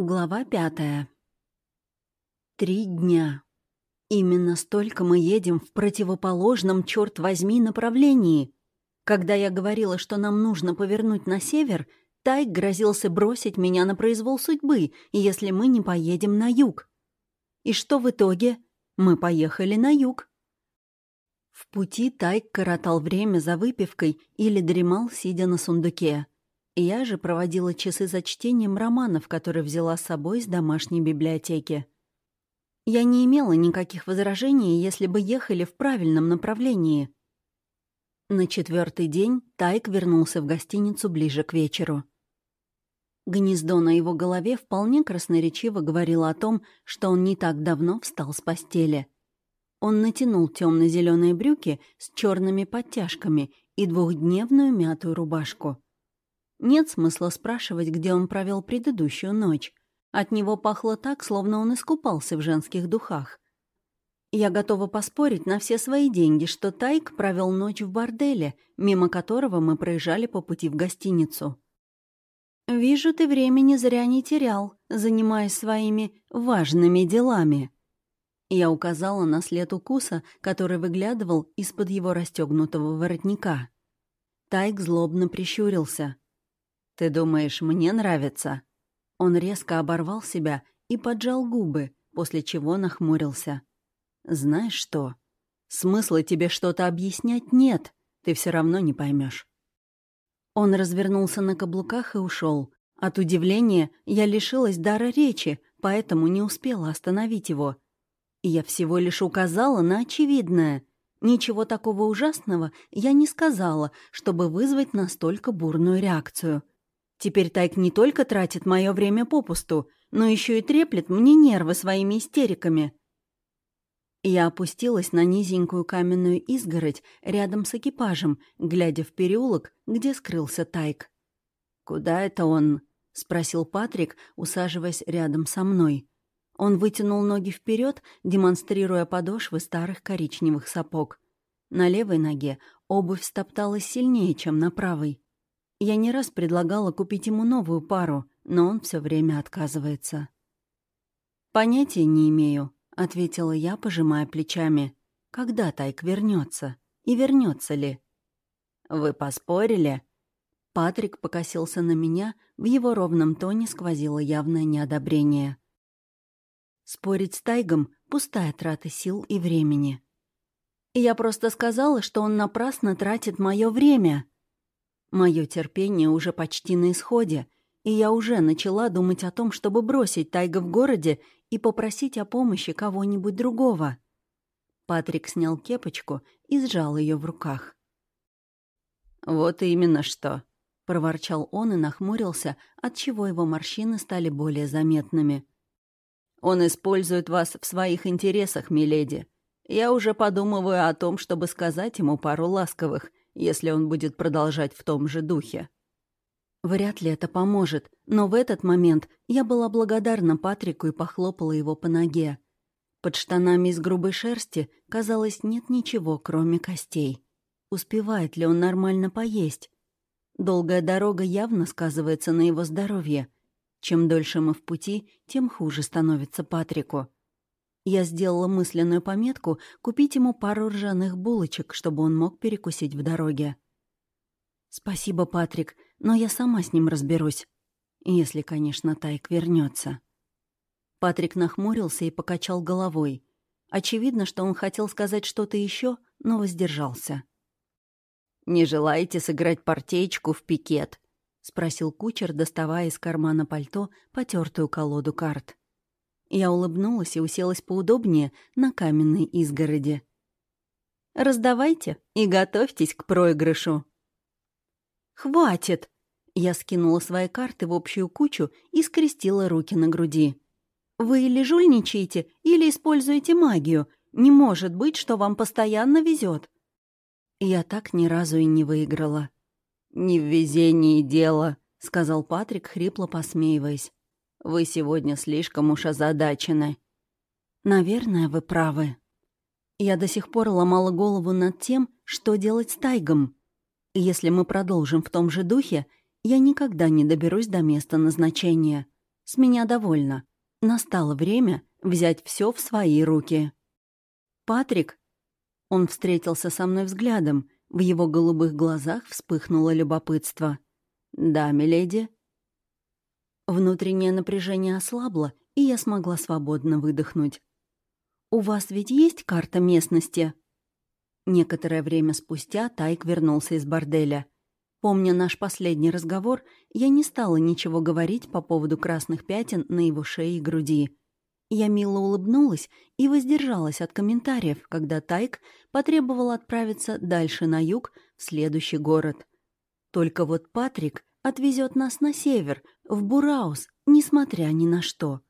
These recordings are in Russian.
Глава пятая. Три дня. Именно столько мы едем в противоположном, черт возьми, направлении. Когда я говорила, что нам нужно повернуть на север, Тайк грозился бросить меня на произвол судьбы, если мы не поедем на юг. И что в итоге? Мы поехали на юг. В пути Тайк коротал время за выпивкой или дремал, сидя на сундуке. Я же проводила часы за чтением романов, которые взяла с собой из домашней библиотеки. Я не имела никаких возражений, если бы ехали в правильном направлении. На четвертый день Тайк вернулся в гостиницу ближе к вечеру. Гнездо на его голове вполне красноречиво говорило о том, что он не так давно встал с постели. Он натянул темно-зеленые брюки с черными подтяжками и двухдневную мятую рубашку. Нет смысла спрашивать, где он провел предыдущую ночь. От него пахло так, словно он искупался в женских духах. Я готова поспорить на все свои деньги, что Тайк провел ночь в борделе, мимо которого мы проезжали по пути в гостиницу. «Вижу, ты времени зря не терял, занимаясь своими важными делами». Я указала на след укуса, который выглядывал из-под его расстегнутого воротника. Тайк злобно прищурился — «Ты думаешь, мне нравится?» Он резко оборвал себя и поджал губы, после чего нахмурился. «Знаешь что? Смысла тебе что-то объяснять нет, ты все равно не поймешь. Он развернулся на каблуках и ушел. От удивления я лишилась дара речи, поэтому не успела остановить его. Я всего лишь указала на очевидное. Ничего такого ужасного я не сказала, чтобы вызвать настолько бурную реакцию. Теперь Тайк не только тратит мое время попусту, но еще и треплет мне нервы своими истериками. Я опустилась на низенькую каменную изгородь рядом с экипажем, глядя в переулок, где скрылся Тайк. «Куда это он?» — спросил Патрик, усаживаясь рядом со мной. Он вытянул ноги вперед, демонстрируя подошвы старых коричневых сапог. На левой ноге обувь стопталась сильнее, чем на правой. Я не раз предлагала купить ему новую пару, но он все время отказывается. «Понятия не имею», — ответила я, пожимая плечами. «Когда Тайк вернется? И вернется ли?» «Вы поспорили?» Патрик покосился на меня, в его ровном тоне сквозило явное неодобрение. Спорить с Тайгом — пустая трата сил и времени. Я просто сказала, что он напрасно тратит мое время. Мое терпение уже почти на исходе, и я уже начала думать о том, чтобы бросить Тайга в городе и попросить о помощи кого-нибудь другого. Патрик снял кепочку и сжал ее в руках. «Вот именно что», — проворчал он и нахмурился, отчего его морщины стали более заметными. «Он использует вас в своих интересах, миледи. Я уже подумываю о том, чтобы сказать ему пару ласковых, если он будет продолжать в том же духе. Вряд ли это поможет, но в этот момент я была благодарна Патрику и похлопала его по ноге. Под штанами из грубой шерсти, казалось, нет ничего, кроме костей. Успевает ли он нормально поесть? Долгая дорога явно сказывается на его здоровье. Чем дольше мы в пути, тем хуже становится Патрику. Я сделала мысленную пометку купить ему пару ржаных булочек, чтобы он мог перекусить в дороге. «Спасибо, Патрик, но я сама с ним разберусь. Если, конечно, Тайк вернется. Патрик нахмурился и покачал головой. Очевидно, что он хотел сказать что-то еще, но воздержался. «Не желаете сыграть партеечку в пикет?» — спросил кучер, доставая из кармана пальто потертую колоду карт. Я улыбнулась и уселась поудобнее на каменной изгороди. «Раздавайте и готовьтесь к проигрышу». «Хватит!» Я скинула свои карты в общую кучу и скрестила руки на груди. «Вы или жульничаете, или используете магию. Не может быть, что вам постоянно везет. Я так ни разу и не выиграла. «Не в везении дело», — сказал Патрик, хрипло посмеиваясь. Вы сегодня слишком уж озадачены». «Наверное, вы правы. Я до сих пор ломала голову над тем, что делать с Тайгом. Если мы продолжим в том же духе, я никогда не доберусь до места назначения. С меня довольно. Настало время взять все в свои руки. «Патрик?» Он встретился со мной взглядом. В его голубых глазах вспыхнуло любопытство. «Да, миледи». Внутреннее напряжение ослабло, и я смогла свободно выдохнуть. «У вас ведь есть карта местности?» Некоторое время спустя Тайк вернулся из борделя. Помня наш последний разговор, я не стала ничего говорить по поводу красных пятен на его шее и груди. Я мило улыбнулась и воздержалась от комментариев, когда Тайк потребовал отправиться дальше на юг, в следующий город. Только вот Патрик отвезет нас на север, в Бураус, несмотря ни на что.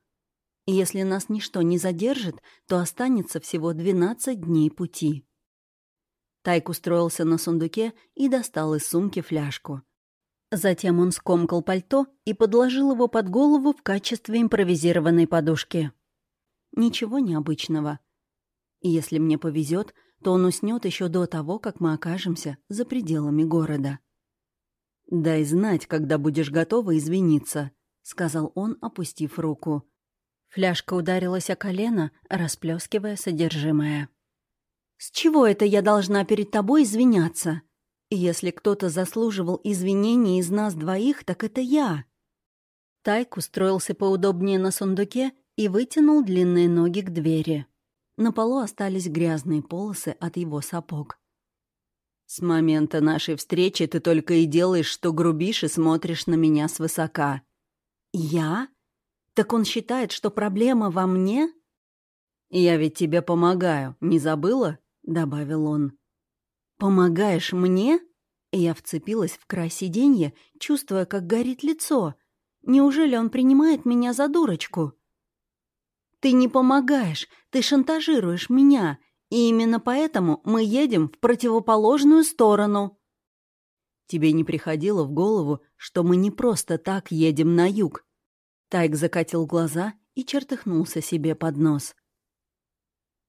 Если нас ничто не задержит, то останется всего 12 дней пути. Тайк устроился на сундуке и достал из сумки фляжку. Затем он скомкал пальто и подложил его под голову в качестве импровизированной подушки. Ничего необычного. Если мне повезет, то он уснет еще до того, как мы окажемся за пределами города. «Дай знать, когда будешь готова извиниться», — сказал он, опустив руку. Фляжка ударилась о колено, расплескивая содержимое. «С чего это я должна перед тобой извиняться? Если кто-то заслуживал извинений из нас двоих, так это я». Тайк устроился поудобнее на сундуке и вытянул длинные ноги к двери. На полу остались грязные полосы от его сапог. «С момента нашей встречи ты только и делаешь, что грубишь и смотришь на меня свысока». «Я? Так он считает, что проблема во мне?» «Я ведь тебе помогаю, не забыла?» — добавил он. «Помогаешь мне?» Я вцепилась в край сиденья, чувствуя, как горит лицо. Неужели он принимает меня за дурочку? Ты не помогаешь, ты шантажируешь меня, и именно поэтому мы едем в противоположную сторону. Тебе не приходило в голову, что мы не просто так едем на юг? Тайк закатил глаза и чертыхнулся себе под нос.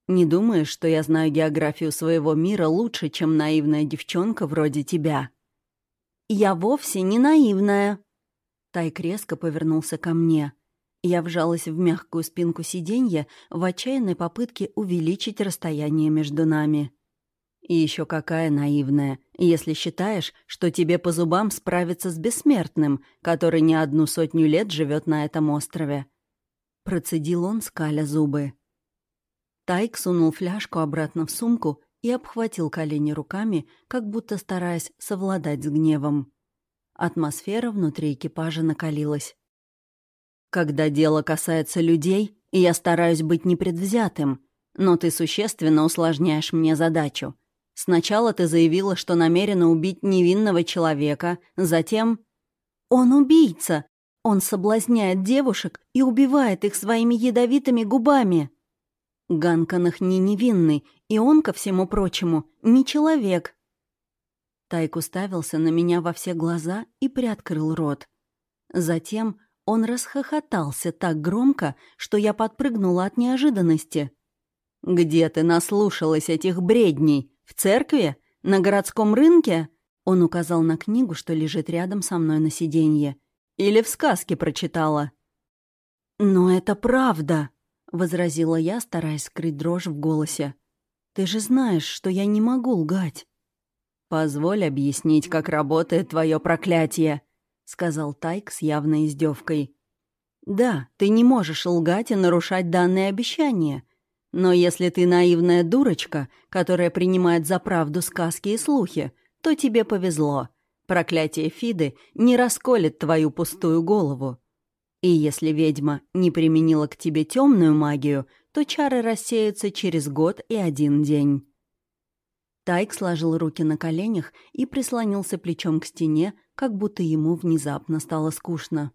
Не думаешь, что я знаю географию своего мира лучше, чем наивная девчонка вроде тебя? Я вовсе не наивная. Тайк резко повернулся ко мне. Я вжалась в мягкую спинку сиденья в отчаянной попытке увеличить расстояние между нами. И еще какая наивная, если считаешь, что тебе по зубам справиться с бессмертным, который не одну сотню лет живет на этом острове. Процедил он, скаля зубы. Тайк сунул фляжку обратно в сумку и обхватил колени руками, как будто стараясь совладать с гневом. Атмосфера внутри экипажа накалилась. Когда дело касается людей, я стараюсь быть непредвзятым, но ты существенно усложняешь мне задачу. Сначала ты заявила, что намерена убить невинного человека, затем... Он убийца! Он соблазняет девушек и убивает их своими ядовитыми губами. Ганканах не невинный, и он, ко всему прочему, не человек. Тайк уставился на меня во все глаза и приоткрыл рот. Затем он расхохотался так громко, что я подпрыгнула от неожиданности. «Где ты наслушалась этих бредней? В церкви? На городском рынке?» Он указал на книгу, что лежит рядом со мной на сиденье. «Или в сказке прочитала?» «Но это правда», — возразила я, стараясь скрыть дрожь в голосе. «Ты же знаешь, что я не могу лгать». «Позволь объяснить, как работает твое проклятие», сказал Тайк с явной издевкой. «Да, ты не можешь лгать и нарушать данные обещания. Но если ты наивная дурочка, которая принимает за правду сказки и слухи, то тебе повезло. Проклятие Фиды не расколет твою пустую голову. И если ведьма не применила к тебе темную магию, то чары рассеются через год и один день». Тайк сложил руки на коленях и прислонился плечом к стене, как будто ему внезапно стало скучно.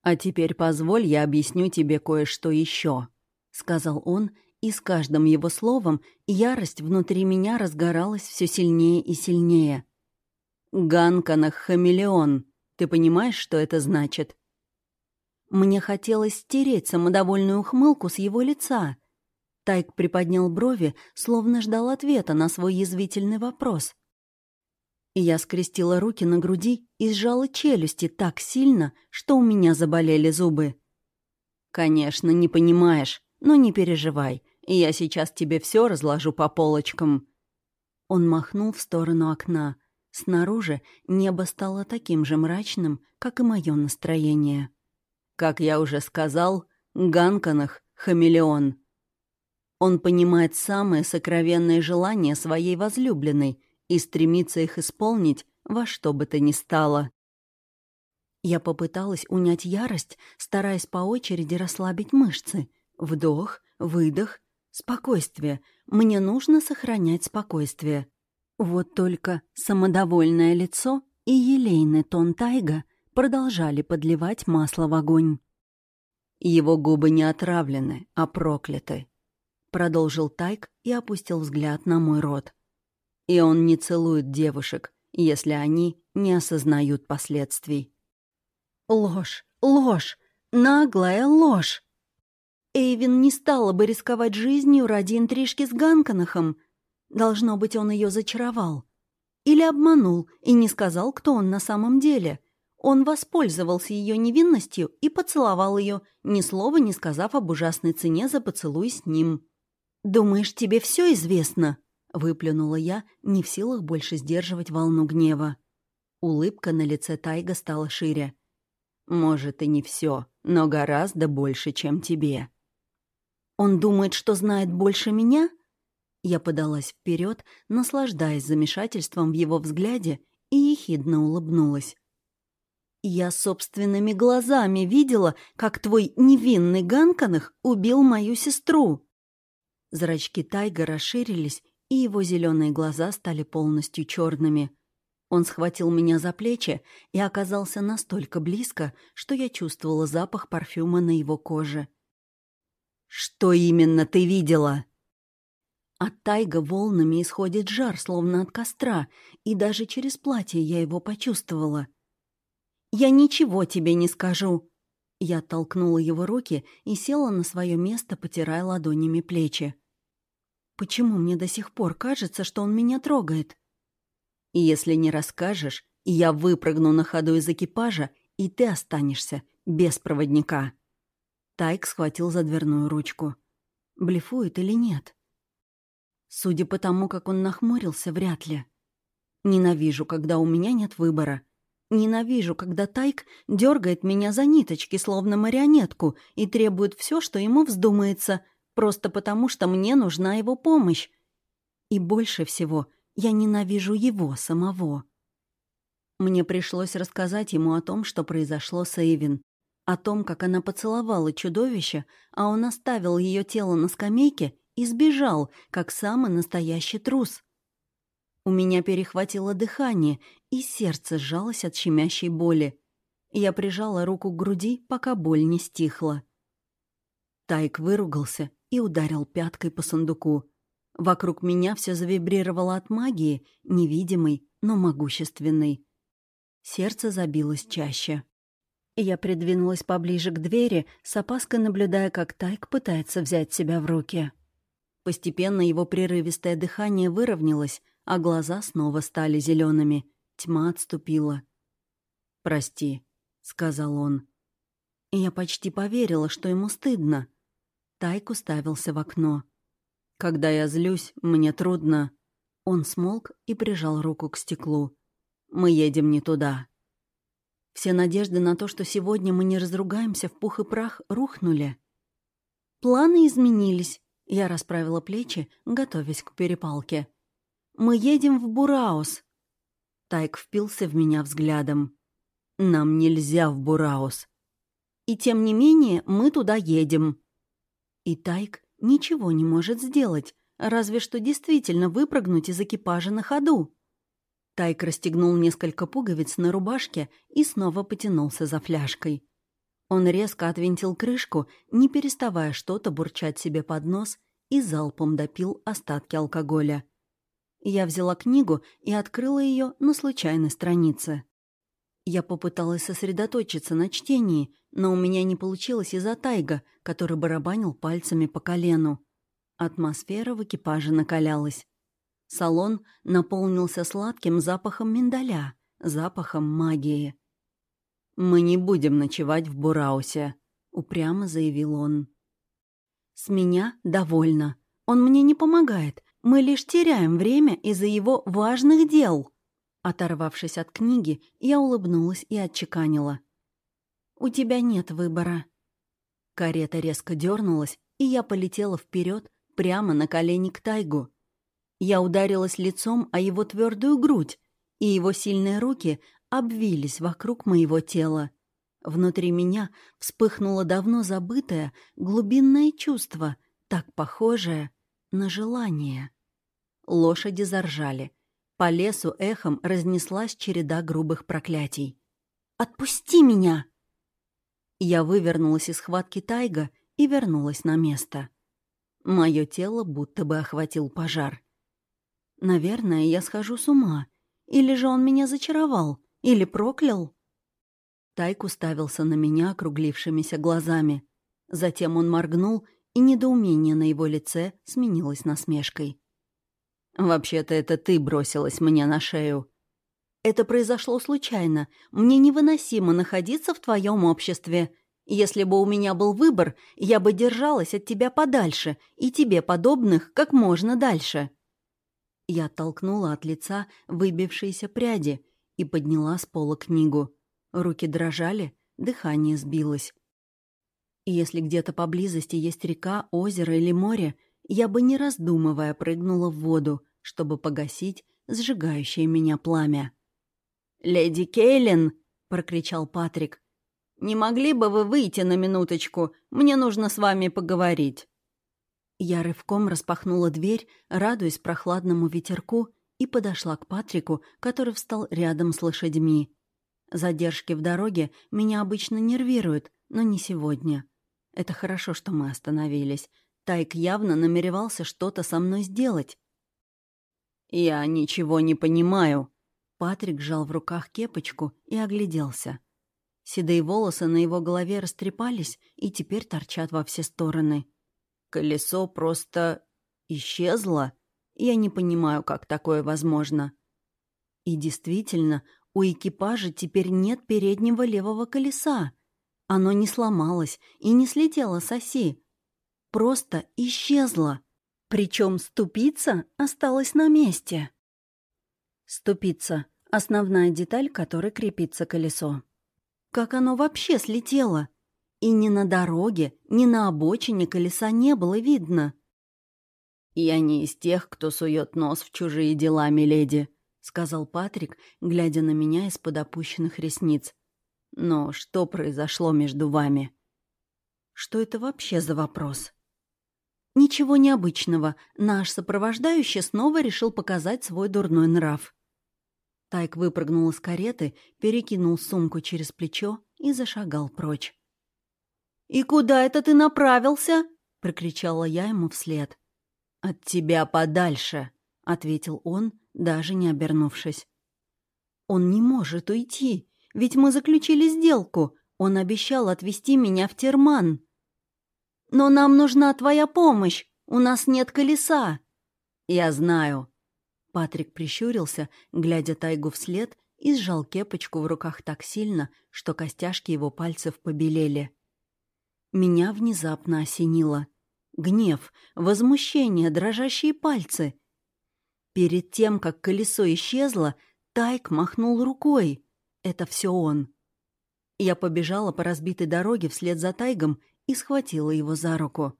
«А теперь позволь, я объясню тебе кое-что еще», — сказал он, и с каждым его словом ярость внутри меня разгоралась все сильнее и сильнее. «Ганканах хамелеон. Ты понимаешь, что это значит?» Мне хотелось стереть самодовольную ухмылку с его лица. Тайк приподнял брови, словно ждал ответа на свой язвительный вопрос. Я скрестила руки на груди и сжала челюсти так сильно, что у меня заболели зубы. «Конечно, не понимаешь, но не переживай, я сейчас тебе все разложу по полочкам». Он махнул в сторону окна. Снаружи небо стало таким же мрачным, как и мое настроение. Как я уже сказал, Ганканах — хамелеон. Он понимает самые сокровенные желания своей возлюбленной и стремится их исполнить во что бы то ни стало. Я попыталась унять ярость, стараясь по очереди расслабить мышцы. Вдох, выдох, спокойствие. Мне нужно сохранять спокойствие. Вот только самодовольное лицо и елейный тон Тайга продолжали подливать масло в огонь. Его губы не отравлены, а прокляты. Продолжил Тайг и опустил взгляд на мой рот. И он не целует девушек, если они не осознают последствий. Ложь, ложь, наглая ложь. Эйвин не стала бы рисковать жизнью ради интрижки с Ганканахом. Должно быть, он ее зачаровал. Или обманул и не сказал, кто он на самом деле. Он воспользовался ее невинностью и поцеловал ее, ни слова не сказав об ужасной цене за поцелуй с ним. «Думаешь, тебе все известно?» — выплюнула я, не в силах больше сдерживать волну гнева. Улыбка на лице Тайга стала шире. «Может, и не все, но гораздо больше, чем тебе». «Он думает, что знает больше меня?» Я подалась вперед, наслаждаясь замешательством в его взгляде, и ехидно улыбнулась. «Я собственными глазами видела, как твой невинный Ганканах убил мою сестру». Зрачки Тайга расширились, и его зеленые глаза стали полностью черными. Он схватил меня за плечи и оказался настолько близко, что я чувствовала запах парфюма на его коже. «Что именно ты видела?» От Тайга волнами исходит жар, словно от костра, и даже через платье я его почувствовала. «Я ничего тебе не скажу!» Я толкнула его руки и села на свое место, потирая ладонями плечи. Почему мне до сих пор кажется, что он меня трогает? И если не расскажешь, я выпрыгну на ходу из экипажа, и ты останешься без проводника. Тайк схватил за дверную ручку. Блефует или нет? Судя по тому, как он нахмурился, вряд ли. Ненавижу, когда у меня нет выбора. Ненавижу, когда Тайк дергает меня за ниточки, словно марионетку, и требует все, что ему вздумается, просто потому что мне нужна его помощь. И больше всего я ненавижу его самого. Мне пришлось рассказать ему о том, что произошло с Эйвин, о том, как она поцеловала чудовище, а он оставил ее тело на скамейке и сбежал, как самый настоящий трус. У меня перехватило дыхание, и сердце сжалось от щемящей боли. Я прижала руку к груди, пока боль не стихла. Тайк выругался и ударил пяткой по сундуку. Вокруг меня все завибрировало от магии, невидимой, но могущественной. Сердце забилось чаще. Я придвинулась поближе к двери, с опаской наблюдая, как Тайк пытается взять себя в руки. Постепенно его прерывистое дыхание выровнялось, а глаза снова стали зелеными. Тьма отступила. «Прости», — сказал он. Я почти поверила, что ему стыдно. Тайк уставился в окно. «Когда я злюсь, мне трудно». Он смолк и прижал руку к стеклу. «Мы едем не туда». Все надежды на то, что сегодня мы не разругаемся в пух и прах, рухнули. Планы изменились. Я расправила плечи, готовясь к перепалке. «Мы едем в Бураус». Тайк впился в меня взглядом. «Нам нельзя в Бураус». «И тем не менее мы туда едем», и Тайк ничего не может сделать, разве что действительно выпрыгнуть из экипажа на ходу. Тайк расстегнул несколько пуговиц на рубашке и снова потянулся за фляжкой. Он резко отвинтил крышку, не переставая что-то бурчать себе под нос, и залпом допил остатки алкоголя. Я взяла книгу и открыла ее на случайной странице. Я попыталась сосредоточиться на чтении, но у меня не получилось из-за тайга, который барабанил пальцами по колену. Атмосфера в экипаже накалялась. Салон наполнился сладким запахом миндаля, запахом магии. «Мы не будем ночевать в Бураусе», — упрямо заявил он. «С меня довольно. Он мне не помогает. Мы лишь теряем время из-за его важных дел». Оторвавшись от книги, я улыбнулась и отчеканила. «У тебя нет выбора». Карета резко дернулась, и я полетела вперед прямо на колени к Тайгу. Я ударилась лицом о его твердую грудь, и его сильные руки обвились вокруг моего тела. Внутри меня вспыхнуло давно забытое глубинное чувство, так похожее на желание. Лошади заржали. По лесу эхом разнеслась череда грубых проклятий. «Отпусти меня!» Я вывернулась из схватки Тайга и вернулась на место. Мое тело будто бы охватил пожар. Наверное, я схожу с ума. Или же он меня зачаровал, или проклял. Тайк уставился на меня округлившимися глазами. Затем он моргнул, и недоумение на его лице сменилось насмешкой. «Вообще-то это ты бросилась мне на шею». «Это произошло случайно. Мне невыносимо находиться в твоем обществе. Если бы у меня был выбор, я бы держалась от тебя подальше и тебе подобных как можно дальше». Я оттолкнула от лица выбившиеся пряди и подняла с пола книгу. Руки дрожали, дыхание сбилось. Если где-то поблизости есть река, озеро или море, я бы, не раздумывая, прыгнула в воду, чтобы погасить сжигающее меня пламя. «Леди Кейлин!» — прокричал Патрик. Не могли бы вы выйти на минуточку? Мне нужно с вами поговорить». Я рывком распахнула дверь, радуясь прохладному ветерку, и подошла к Патрику, который встал рядом с лошадьми. Задержки в дороге меня обычно нервируют, но не сегодня. Это хорошо, что мы остановились. Тайк явно намеревался что-то со мной сделать. «Я ничего не понимаю». Патрик сжал в руках кепочку и огляделся. Седые волосы на его голове растрепались и теперь торчат во все стороны. Колесо просто исчезло. Я не понимаю, как такое возможно. И действительно, у экипажа теперь нет переднего левого колеса. Оно не сломалось и не слетело с оси. Просто исчезло. Причем ступица осталась на месте. Ступица — основная деталь, которой крепится колесо. Как оно вообще слетело? И ни на дороге, ни на обочине колеса не было видно. «Я не из тех, кто сует нос в чужие дела, миледи», — сказал Патрик, глядя на меня из-под опущенных ресниц. «Но что произошло между вами?» «Что это вообще за вопрос?» «Ничего необычного. Наш сопровождающий снова решил показать свой дурной нрав. Тайк выпрыгнул из кареты, перекинул сумку через плечо и зашагал прочь. «И куда это ты направился?» — прокричала я ему вслед. «От тебя подальше», — ответил он, даже не обернувшись. «Он не может уйти, ведь мы заключили сделку. Он обещал отвезти меня в Терман». «Но нам нужна твоя помощь. У нас нет колеса». «Я знаю», Патрик прищурился, глядя Тайгу вслед, и сжал кепочку в руках так сильно, что костяшки его пальцев побелели. Меня внезапно осенило. Гнев, возмущение, дрожащие пальцы. Перед тем, как колесо исчезло, Тайк махнул рукой. Это все он. Я побежала по разбитой дороге вслед за Тайгом и схватила его за руку.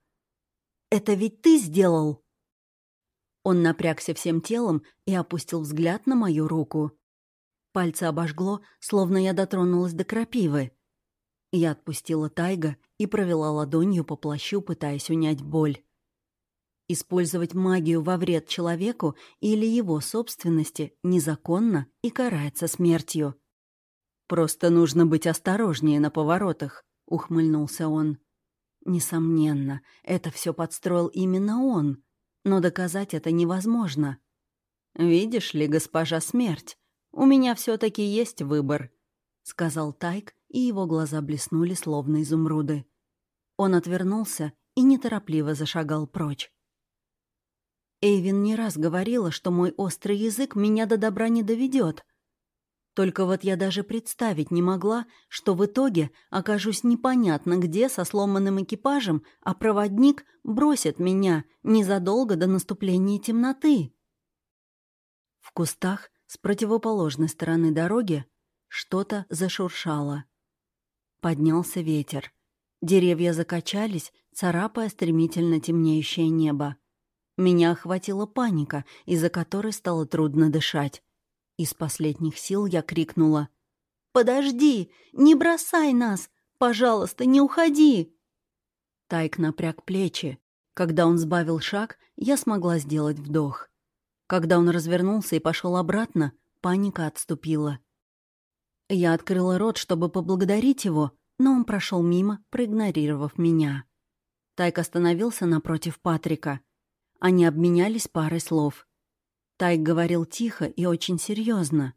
«Это ведь ты сделал?» Он напрягся всем телом и опустил взгляд на мою руку. Пальцы обожгло, словно я дотронулась до крапивы. Я отпустила Тайга и провела ладонью по плащу, пытаясь унять боль. Использовать магию во вред человеку или его собственности незаконно и карается смертью. «Просто нужно быть осторожнее на поворотах», — ухмыльнулся он. «Несомненно, это все подстроил именно он но доказать это невозможно. «Видишь ли, госпожа смерть, у меня все таки есть выбор», — сказал Тайк, и его глаза блеснули, словно изумруды. Он отвернулся и неторопливо зашагал прочь. Эйвин не раз говорила, что мой острый язык меня до добра не доведет. Только вот я даже представить не могла, что в итоге окажусь непонятно где со сломанным экипажем, а проводник бросит меня незадолго до наступления темноты. В кустах с противоположной стороны дороги что-то зашуршало. Поднялся ветер. Деревья закачались, царапая стремительно темнеющее небо. Меня охватила паника, из-за которой стало трудно дышать. Из последних сил я крикнула. «Подожди! Не бросай нас! Пожалуйста, не уходи!» Тайк напряг плечи. Когда он сбавил шаг, я смогла сделать вдох. Когда он развернулся и пошел обратно, паника отступила. Я открыла рот, чтобы поблагодарить его, но он прошел мимо, проигнорировав меня. Тайк остановился напротив Патрика. Они обменялись парой слов. Тайк говорил тихо и очень серьезно.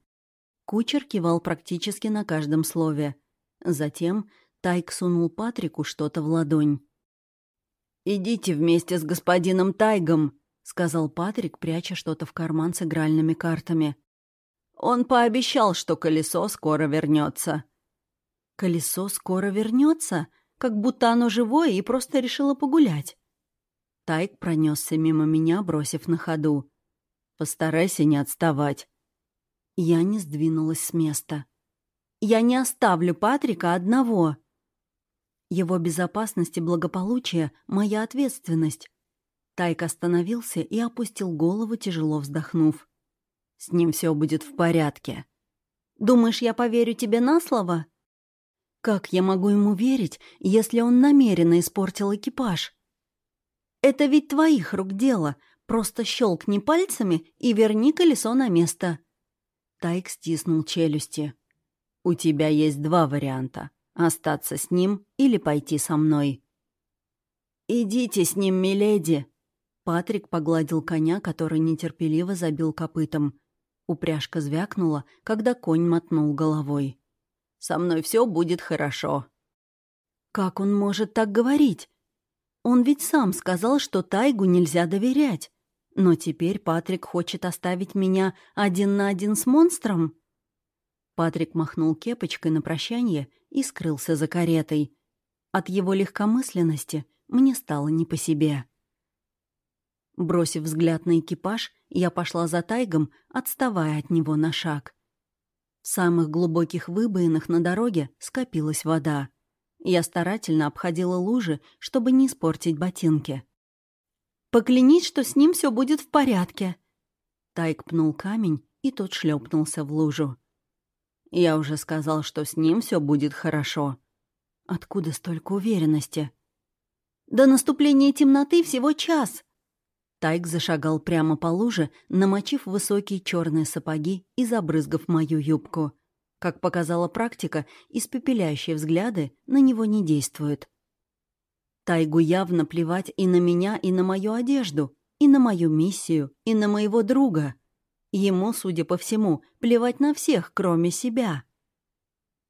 Кучер кивал практически на каждом слове. Затем Тайк сунул Патрику что-то в ладонь. «Идите вместе с господином Тайгом», — сказал Патрик, пряча что-то в карман с игральными картами. «Он пообещал, что колесо скоро вернется. «Колесо скоро вернется, как будто оно живое и просто решило погулять». Тайк пронесся мимо меня, бросив на ходу. Постарайся не отставать». Я не сдвинулась с места. «Я не оставлю Патрика одного». Его безопасность и благополучие — моя ответственность. Тайк остановился и опустил голову, тяжело вздохнув. «С ним все будет в порядке». «Думаешь, я поверю тебе на слово?» «Как я могу ему верить, если он намеренно испортил экипаж?» «Это ведь твоих рук дело. Просто щелкни пальцами и верни колесо на место». Тайк стиснул челюсти. «У тебя есть два варианта. Остаться с ним или пойти со мной». «Идите с ним, миледи!» Патрик погладил коня, который нетерпеливо забил копытом. Упряжка звякнула, когда конь мотнул головой. «Со мной все будет хорошо». «Как он может так говорить? Он ведь сам сказал, что Тайгу нельзя доверять. Но теперь Патрик хочет оставить меня один на один с монстром? Патрик махнул кепочкой на прощание и скрылся за каретой. От его легкомысленности мне стало не по себе. Бросив взгляд на экипаж, я пошла за тайгом, отставая от него на шаг. В самых глубоких выбоинах на дороге скопилась вода. Я старательно обходила лужи, чтобы не испортить ботинки. Поклянись, что с ним все будет в порядке». Тайк пнул камень, и тот шлепнулся в лужу. «Я уже сказал, что с ним все будет хорошо». «Откуда столько уверенности?» «До наступления темноты всего час». Тайк зашагал прямо по луже, намочив высокие черные сапоги и забрызгав мою юбку. Как показала практика, испепеляющие взгляды на него не действуют. Тайгу явно плевать и на меня, и на мою одежду, и на мою миссию, и на моего друга. Ему, судя по всему, плевать на всех, кроме себя.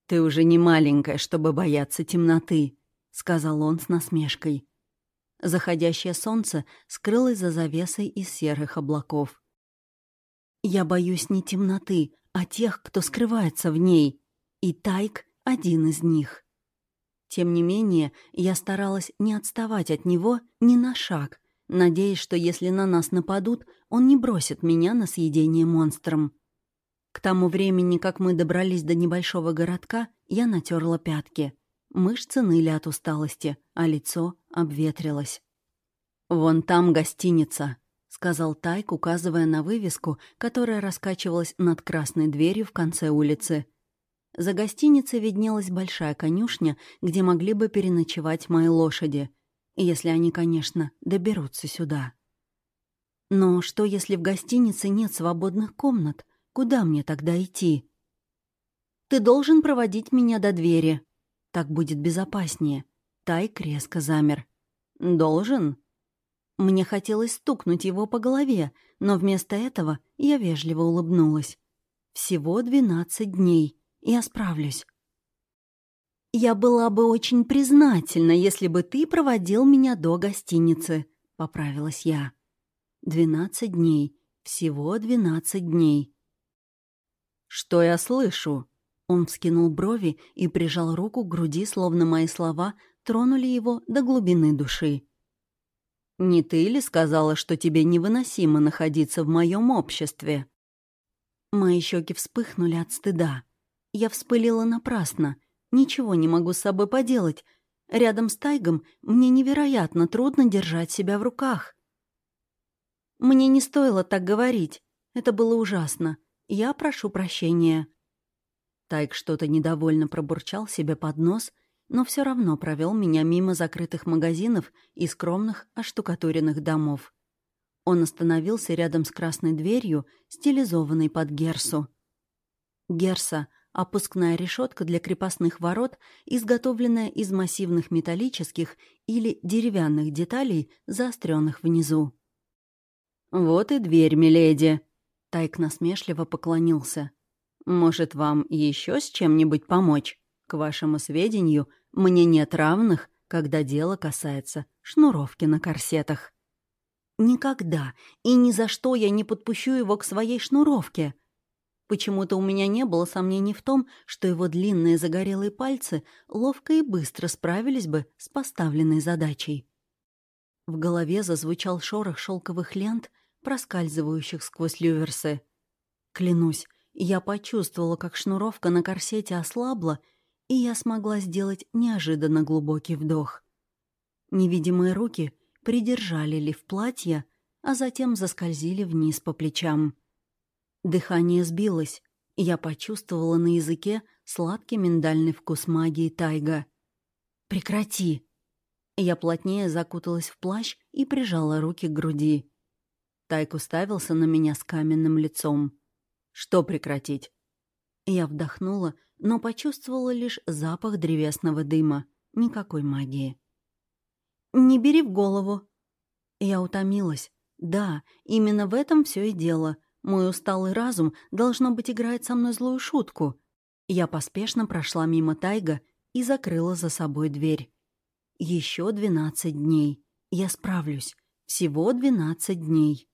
«Ты уже не маленькая, чтобы бояться темноты», — сказал он с насмешкой. Заходящее солнце скрылось за завесой из серых облаков. «Я боюсь не темноты, а тех, кто скрывается в ней, и Тайк — один из них». Тем не менее, я старалась не отставать от него ни на шаг, надеясь, что если на нас нападут, он не бросит меня на съедение монстром. К тому времени, как мы добрались до небольшого городка, я натерла пятки. Мышцы ныли от усталости, а лицо обветрилось. «Вон там гостиница», — сказал Тайк, указывая на вывеску, которая раскачивалась над красной дверью в конце улицы. За гостиницей виднелась большая конюшня, где могли бы переночевать мои лошади, если они, конечно, доберутся сюда. Но что, если в гостинице нет свободных комнат? Куда мне тогда идти? Ты должен проводить меня до двери. Так будет безопаснее. Тайк резко замер. Должен? Мне хотелось стукнуть его по голове, но вместо этого я вежливо улыбнулась. Всего двенадцать дней. Я справлюсь. «Я была бы очень признательна, если бы ты проводил меня до гостиницы», — поправилась я. «Двенадцать дней. Всего двенадцать дней». «Что я слышу?» Он вскинул брови и прижал руку к груди, словно мои слова тронули его до глубины души. «Не ты ли сказала, что тебе невыносимо находиться в моем обществе?» Мои щеки вспыхнули от стыда. Я вспылила напрасно. Ничего не могу с собой поделать. Рядом с Тайгом мне невероятно трудно держать себя в руках. Мне не стоило так говорить. Это было ужасно. Я прошу прощения. Тайг что-то недовольно пробурчал себе под нос, но все равно провел меня мимо закрытых магазинов и скромных оштукатуренных домов. Он остановился рядом с красной дверью, стилизованной под Герсу. Герса — опускная решетка для крепостных ворот, изготовленная из массивных металлических или деревянных деталей, заостренных внизу. «Вот и дверь, миледи!» Тайк насмешливо поклонился. Может, вам еще с чем-нибудь помочь? К вашему сведению, мне нет равных, когда дело касается шнуровки на корсетах. Никогда и ни за что я не подпущу его к своей шнуровке. Почему-то у меня не было сомнений в том, что его длинные загорелые пальцы ловко и быстро справились бы с поставленной задачей. В голове зазвучал шорох шелковых лент, проскальзывающих сквозь люверсы. Клянусь, я почувствовала, как шнуровка на корсете ослабла, и я смогла сделать неожиданно глубокий вдох. Невидимые руки придержали лиф платья, а затем заскользили вниз по плечам. Дыхание сбилось, и я почувствовала на языке сладкий миндальный вкус магии тайга. «Прекрати!» Я плотнее закуталась в плащ и прижала руки к груди. Тайк уставился на меня с каменным лицом. Что прекратить? Я вдохнула, но почувствовала лишь запах древесного дыма. Никакой магии. «Не бери в голову». Я утомилась. Да, именно в этом все и дело. Мой усталый разум, должно быть, играет со мной злую шутку. Я поспешно прошла мимо Тайга и закрыла за собой дверь. Еще двенадцать дней. Я справлюсь. Всего двенадцать дней.